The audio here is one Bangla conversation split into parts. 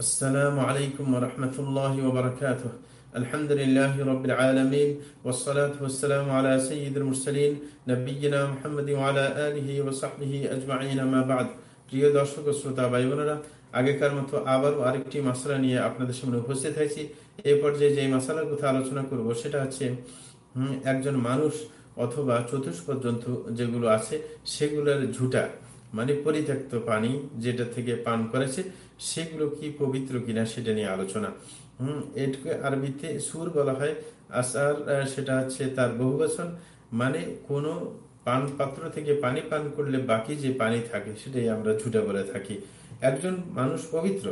السلام عليكم ورحمة الله وبركاته الحمد لله رب العالمين والصلاة والسلام على سيد المرسلين نبينا محمد وعلى آله وصحبه أجمعين ما بعد প্রিয় দর্শক ও শ্রোতা ভাই বোনেরা আগেকার মতো আবারও আরেকটি মশলা নিয়ে আপনাদের সামনে উপস্থিত হয়েছি এই পর্যায়ে যে মশালার কথা আলোচনা করব সেটা হচ্ছে একজন মানুষ অথবা চতুষ্পদ জন্তু যেগুলো আছে সেগুলোর ঝুটা মানে পরিত্যক্ত পানি যেটা থেকে পান করেছে, সেগুলো কি পবিত্র কিনা সেটা নিয়ে আলোচনা। হম, এটুকু আরবিতে সুর বলা হয়, আসার সেটা হচ্ছে তার বহু মানে কোনো পান পাত্র থেকে পানি পান করলে বাকি যে পানি থাকে, সেটাই আমরা ঝুটা বলে থাকি। একজন মানুষ পবিত্র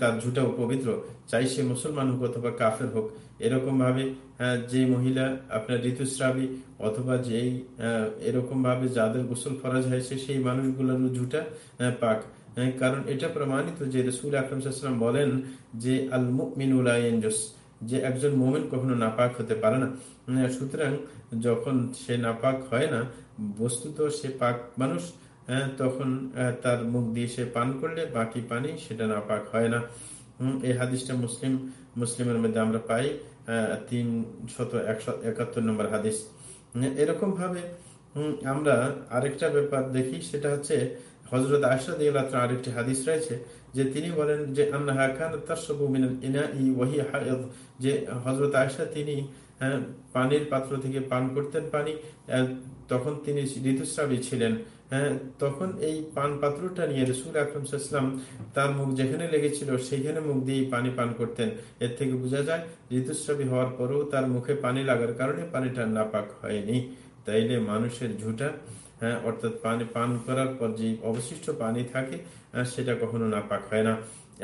তার ঝুটাও পবিত্র। চাই সে মুসলমান হোক অথবা কাফের হোক, এরকম ভাবে যে মহিলা আপনার ঋতুস্রাবী অথবা যেই এরকম ভাবে যাদের গোসল ফরাজ হয়েছে সেই মানুষগুলোর ঝুটা পাক। কারণ এটা প্রমাণিত যে রসুল আকরম বলেন যে আল মিনুলাইনজস যে একজন মোমেন কখনো নাপাক হতে পারে না। সুতরাং যখন সে নাপাক হয় না, বস্তুত সে পাক মানুষ তখন তার মুখ দিয়ে সে পান করলে, বাকি পানি সেটা নাপাক হয় না। এই হাদিসটা মুসলিম, মুসলিমের মধ্যে আমরা পাই তিন শত একাত্তর নম্বর হাদিস। এরকম ভাবে আমরা আরেকটা ব্যাপার দেখি, সেটা হচ্ছে হজরত আশাদ আরেকটি হাদিস রয়েছে, যে তিনি বলেন যে যে হজরত আয়সা তিনি পানির পাত্র থেকে পান করতেন পানি তখন তিনি ঋতুস্রাবী ছিলেন। হ্যাঁ তখন এই পান পাত্রটা নিয়ে রসুল আকরমসাল্লাম তার মুখ যেখানে লেগেছিল সেইখানে মুখ দিয়ে পানি পান করতেন। এর থেকে বোঝা যায় ঋতুস্রাবী হওয়ার পরেও তার মুখে পানি লাগার কারণে পানিটা নাপাক হয়নি। তাইলে মানুষের ঝুটা হ্যাঁ অর্থাৎ পানি পান করার পর যে অবশিষ্ট পানি থাকে সেটা কখনো নাপাক হয় না।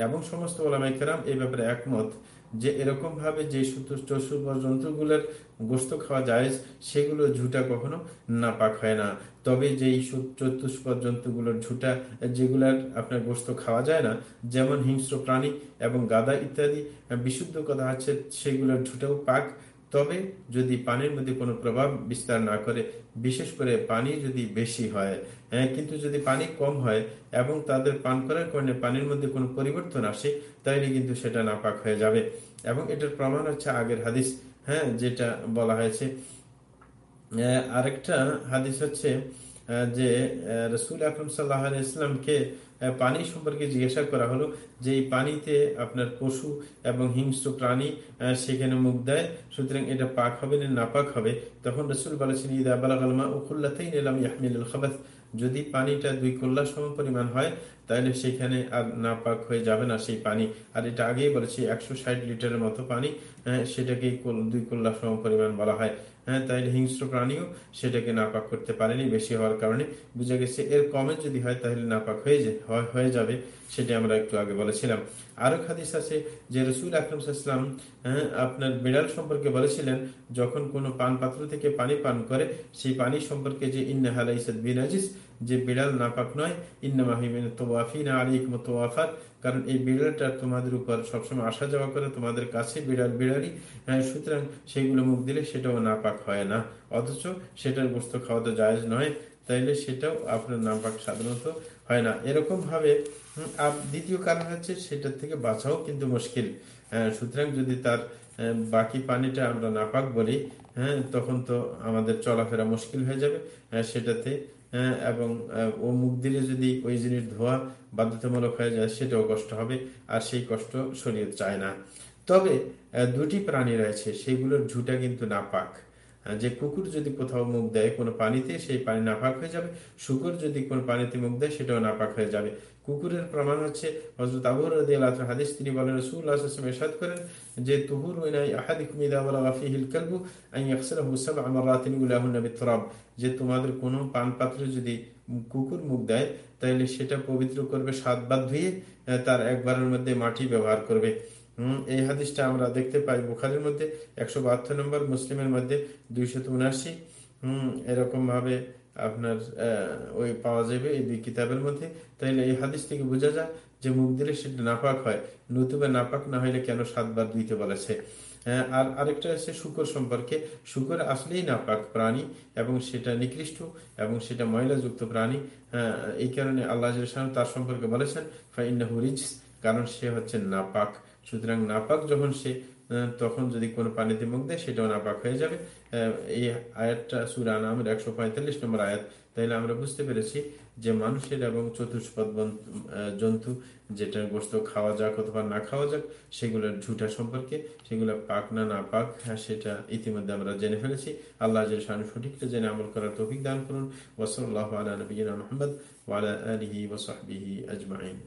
এবং সমস্ত ওলামাইকেরাম এই ব্যাপারে একমত যে এরকম ভাবে যে জন্তুগুলোর গোস্ত খাওয়া যায়, সেগুলো ঝুটা কখনো নাপাক হয় না। তবে যেই চতুষ্পদ জন্তুগুলোর ঝুটা, যেগুলার আপনার গোস্ত খাওয়া যায় না, যেমন হিংস্র প্রাণী এবং গাদা ইত্যাদি, বিশুদ্ধ কথা আছে, সেগুলোর ঝুটাও পাক। তবে যদি পানির মধ্যে কোনো প্রভাব বিস্তার না করে, বিশেষ করে পানি যদি বেশি হয় হ্যাঁ কিন্তু যদি পানি কম হয় এবং তাদের পান করার কারণে পানির মধ্যে কোনো পরিবর্তন আসে, তাইলে কিন্তু সেটা নাপাক হয়ে যাবে। এবং এটার প্রমাণ হচ্ছে আগের হাদিস হ্যাঁ যেটা বলা হয়েছে। আরেকটা হাদিস হচ্ছে যে রসুল আকরম সাল্লাহ ইসলামকে পানি সম্পর্কে জিজ্ঞাসা করা হলো যে এই পানিতে আপনার পশু এবং হিংস্র প্রাণী সেখানে মুখ দেয়, সুতরাং এটা পাক হবে না নাপাক হবে। তখন রসুল বলেছেন ঈদ আবালামা উকুল্লাতেই নিলাম ইয়াহমিল খাবাস যদি পানিটা দুই কল্লা সম পরিমাণ হয়, তাহলে সেখানে আর নাপাক হয়ে যাবে না সেই পানি। আর এটা আগেই বলেছি, একশো ষাট লিটারের মতো পানি সেটাকে দুই কল্লা সম পরিমাণ বলা হয়। হ্যাঁ তাহলে হিংস্র প্রাণীও সেটাকে নাপাক করতে পারেনি, বেশি হওয়ার কারণে বুঝে গেছে এর কমে যদি হয় তাহলে নাপাক হয়ে যায়, হয়ে যাবে সেটা আমরা একটু আগে বলেছিলাম। আরও হাদিস আছে যে রসুল আকরমসাল্লাম হ্যাঁ আপনার বিড়াল সম্পর্কে বলেছিলেন, যখন কোনো পান পাত্র থেকে পানি পান করে, সেই পানি সম্পর্কে যে ইন্না হালাইসাদ বিনাজিস, যে বিড়াল নাপাক নয় ইন্নামাহিমিন তোয়াফিনা আলিকম তোয়াফাত কারণ এই বিড়ালটা তোমাদের উপর সবসময় আসা যাওয়া করে, তোমাদের কাছে বিড়াল বিড়ালি সুতরাং সেইগুলো মুখ দিলে সেটাও নাপাক হয় না। অথচ সেটার বস্তু খাওয়া তো জায়জ নয়, তাইলে সেটাও আপনার নাপাক সাধারণত হয় না। এরকম ভাবে দ্বিতীয় কারণ হচ্ছে সেটার থেকে বাঁচাও কিন্তু মুশকিল। সুতরাং যদি তার বাকি পানিটা আমরা নাপাক বলি হ্যাঁ তখন তো আমাদের চলাফেরা মুশকিল হয়ে যাবে। সেটাতে এবং ও মুখ দিলে যদি ওই জিনিস ধোয়া বাধ্যতামূলক হয়ে যায়, সেটাও কষ্ট হবে, আর সেই কষ্ট শরীর চায় না। তবে দুটি প্রাণী রয়েছে, সেগুলোর ঝুটা কিন্তু নাপাক। যে কুকুর যদি কোথাও মুখ দেয়, কোনো পানিতে, সেই পানি নাপাক হয়ে যাবে। শুকুর যদি কোনো পানিতে মুখ দেয়, সেটাও নাপাক হয়ে যাবে। কুকুরের প্রমাণ হচ্ছে হজরত আবুর হাদিস, তিনি বলেন রসুল্লাহ এরশাদ করেন যে, তুহুর যে, তোমাদের কোনো পান পাত্রে যদি কুকুর মুখ দেয় তাহলে সেটা পবিত্র করবে সাতবার ধুয়ে তার একবারের মধ্যে মাটি ব্যবহার করবে। হম, এই হাদিসটা আমরা দেখতে পাই বুখারের মধ্যে, একশো বাহাত্তর নম্বর, মুসলিমের মধ্যে দুইশত উনআশি। হম এরকম ভাবে আপনার ওই পাওয়া যাবে এই দুই কিতাবের মধ্যে। তাইলে এই হাদিস থেকে বোঝা যায় যে মুখ দিলে সেটা নাপাক হয়, নতুবা নাপাক না হইলে কেন সাতবার দিতে বলেছে। আর আরেকটা আছে শুকর সম্পর্কে। শুকর আসলেই নাপাক প্রাণী এবং সেটা নিকৃষ্ট এবং সেটা ময়লাযুক্ত প্রাণী। এই কারণে আল্লাহ তার সম্পর্কে বলেছেন কারণ সে হচ্ছে নাপাক। সুতরাং নাপাক যখন সে তখন যদি কোনো পানিতে মুখ দেয় সেটাও নাপাক হয়ে যাবে। এই আয়াতটা সুরা নামের একশো পঁয়তাল্লিশ নম্বর আয়াত। তাইলে আমরা বুঝতে পেরেছি যে মানুষের এবং চতুষ্পদ জন্তু যেটা গোস্ত খাওয়া যাক অথবা না খাওয়া যাক সেগুলোর ঝুটা সম্পর্কে সেগুলো পাক না না পাক হ্যাঁ, সেটা ইতিমধ্যে আমরা জেনে ফেলেছি। আল্লাহ যে সঠিকটা জেনে আমল করার তৌফিক দান করুন। ওসল আল্লাহ ওয়ালা আলিহি ওসহবিহি আজমাইন।